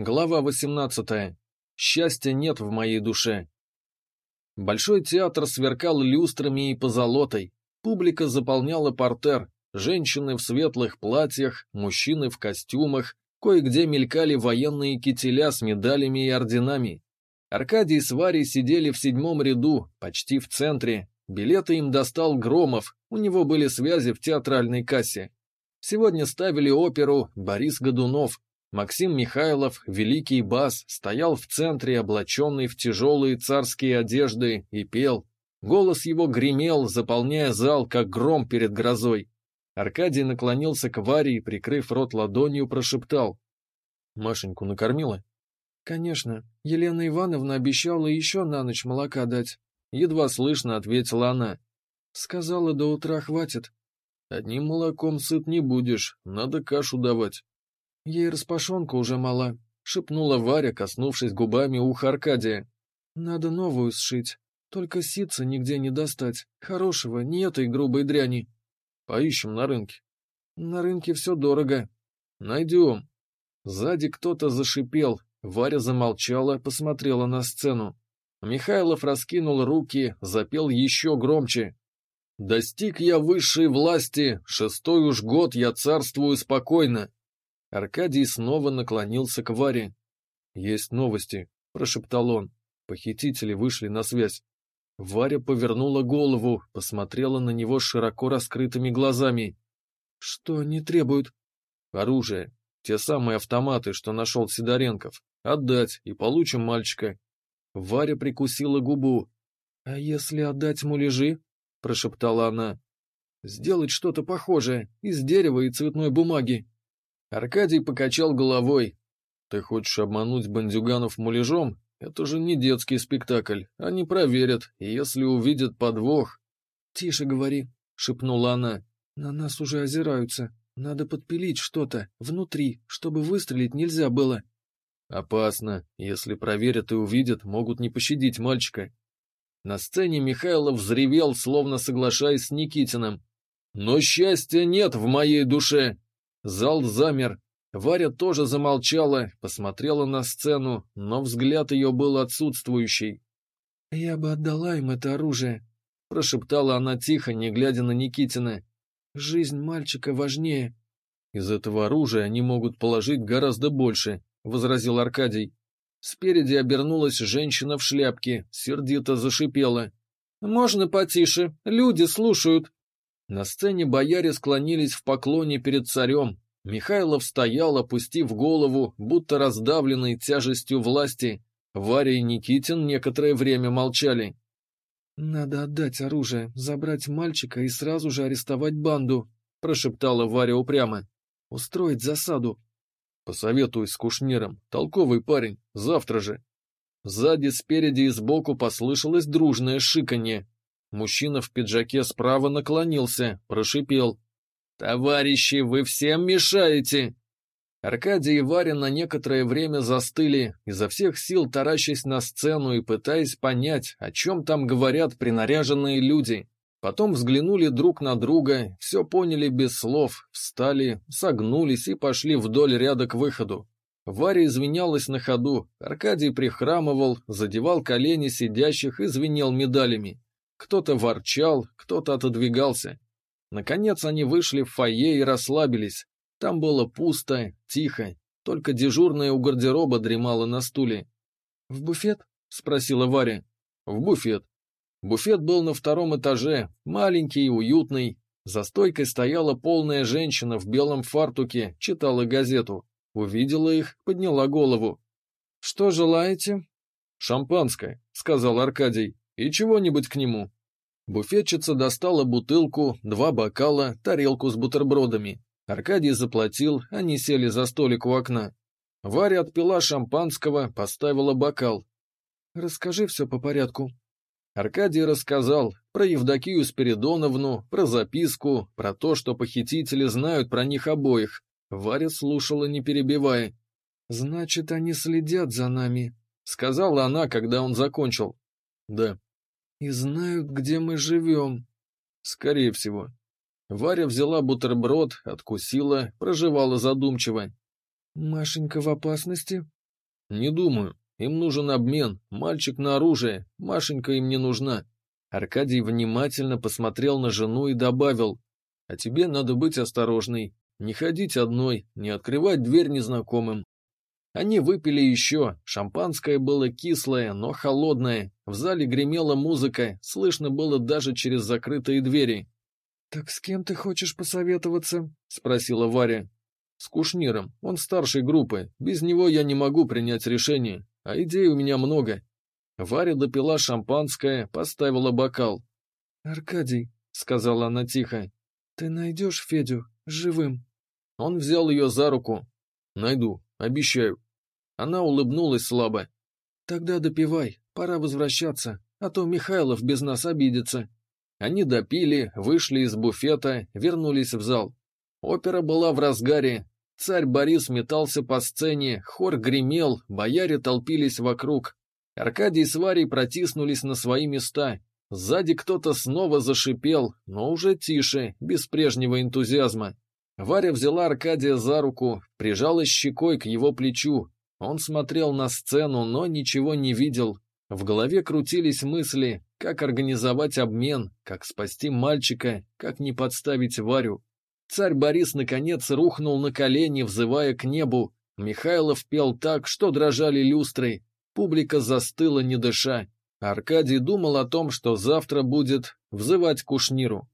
Глава 18. Счастья нет в моей душе. Большой театр сверкал люстрами и позолотой. Публика заполняла портер. Женщины в светлых платьях, мужчины в костюмах. Кое-где мелькали военные кителя с медалями и орденами. Аркадий с Варей сидели в седьмом ряду, почти в центре. Билеты им достал Громов, у него были связи в театральной кассе. Сегодня ставили оперу «Борис Годунов», Максим Михайлов, великий бас, стоял в центре, облаченный в тяжелые царские одежды, и пел. Голос его гремел, заполняя зал, как гром перед грозой. Аркадий наклонился к Варе и, прикрыв рот ладонью, прошептал. «Машеньку накормила?» «Конечно. Елена Ивановна обещала еще на ночь молока дать». Едва слышно ответила она. «Сказала, до утра хватит». «Одним молоком сыт не будешь, надо кашу давать». Ей распашонка уже мала, — шепнула Варя, коснувшись губами уха Аркадия. Надо новую сшить. Только ситца нигде не достать. Хорошего, не этой грубой дряни. Поищем на рынке. На рынке все дорого. Найдем. Сзади кто-то зашипел. Варя замолчала, посмотрела на сцену. Михайлов раскинул руки, запел еще громче. «Достиг я высшей власти, шестой уж год я царствую спокойно. Аркадий снова наклонился к Варе. «Есть новости», — прошептал он. Похитители вышли на связь. Варя повернула голову, посмотрела на него широко раскрытыми глазами. «Что они требуют?» «Оружие. Те самые автоматы, что нашел Сидоренков. Отдать, и получим мальчика». Варя прикусила губу. «А если отдать муляжи?» — прошептала она. «Сделать что-то похожее, из дерева и цветной бумаги, Аркадий покачал головой. «Ты хочешь обмануть бандюганов муляжом? Это же не детский спектакль. Они проверят, и если увидят подвох...» «Тише говори», — шепнула она. «На нас уже озираются. Надо подпилить что-то внутри, чтобы выстрелить нельзя было». «Опасно. Если проверят и увидят, могут не пощадить мальчика». На сцене Михайлов взревел, словно соглашаясь с Никитиным. «Но счастья нет в моей душе!» Зал замер. Варя тоже замолчала, посмотрела на сцену, но взгляд ее был отсутствующий. «Я бы отдала им это оружие», — прошептала она тихо, не глядя на Никитина. «Жизнь мальчика важнее». «Из этого оружия они могут положить гораздо больше», — возразил Аркадий. Спереди обернулась женщина в шляпке, сердито зашипела. «Можно потише? Люди слушают!» На сцене бояре склонились в поклоне перед царем. Михайлов стоял, опустив голову, будто раздавленный тяжестью власти. Варя и Никитин некоторое время молчали. «Надо отдать оружие, забрать мальчика и сразу же арестовать банду», — прошептала Варя упрямо. «Устроить засаду». «Посоветуй с Кушниром. Толковый парень. Завтра же». Сзади, спереди и сбоку послышалось дружное шиканье. Мужчина в пиджаке справа наклонился, прошипел. «Товарищи, вы всем мешаете!» Аркадий и Варя на некоторое время застыли, изо всех сил таращась на сцену и пытаясь понять, о чем там говорят принаряженные люди. Потом взглянули друг на друга, все поняли без слов, встали, согнулись и пошли вдоль ряда к выходу. Варя извинялась на ходу, Аркадий прихрамывал, задевал колени сидящих и звенел медалями. Кто-то ворчал, кто-то отодвигался. Наконец они вышли в фойе и расслабились. Там было пусто, тихо, только дежурная у гардероба дремала на стуле. «В буфет?» — спросила Варя. «В буфет». Буфет был на втором этаже, маленький и уютный. За стойкой стояла полная женщина в белом фартуке, читала газету. Увидела их, подняла голову. «Что желаете?» «Шампанское», — сказал Аркадий. И чего-нибудь к нему. Буфетчица достала бутылку, два бокала, тарелку с бутербродами. Аркадий заплатил, они сели за столик у окна. Варя отпила шампанского, поставила бокал. «Расскажи все по порядку». Аркадий рассказал про Евдокию Спиридоновну, про записку, про то, что похитители знают про них обоих. Варя слушала, не перебивая. «Значит, они следят за нами», — сказала она, когда он закончил. «Да», и знают, где мы живем. Скорее всего. Варя взяла бутерброд, откусила, проживала задумчиво. Машенька в опасности? Не думаю. Им нужен обмен, мальчик на оружие, Машенька им не нужна. Аркадий внимательно посмотрел на жену и добавил, а тебе надо быть осторожной, не ходить одной, не открывать дверь незнакомым. Они выпили еще, шампанское было кислое, но холодное, в зале гремела музыка, слышно было даже через закрытые двери. «Так с кем ты хочешь посоветоваться?» — спросила Варя. «С Кушниром, он старшей группы, без него я не могу принять решение, а идей у меня много». Варя допила шампанское, поставила бокал. «Аркадий», — сказала она тихо, — «ты найдешь Федю живым?» Он взял ее за руку. «Найду, обещаю». Она улыбнулась слабо. «Тогда допивай, пора возвращаться, а то Михайлов без нас обидится». Они допили, вышли из буфета, вернулись в зал. Опера была в разгаре. Царь Борис метался по сцене, хор гремел, бояре толпились вокруг. Аркадий с Варей протиснулись на свои места. Сзади кто-то снова зашипел, но уже тише, без прежнего энтузиазма. Варя взяла Аркадия за руку, прижалась щекой к его плечу. Он смотрел на сцену, но ничего не видел. В голове крутились мысли, как организовать обмен, как спасти мальчика, как не подставить Варю. Царь Борис наконец рухнул на колени, взывая к небу. Михайлов пел так, что дрожали люстры. Публика застыла, не дыша. Аркадий думал о том, что завтра будет взывать Кушниру.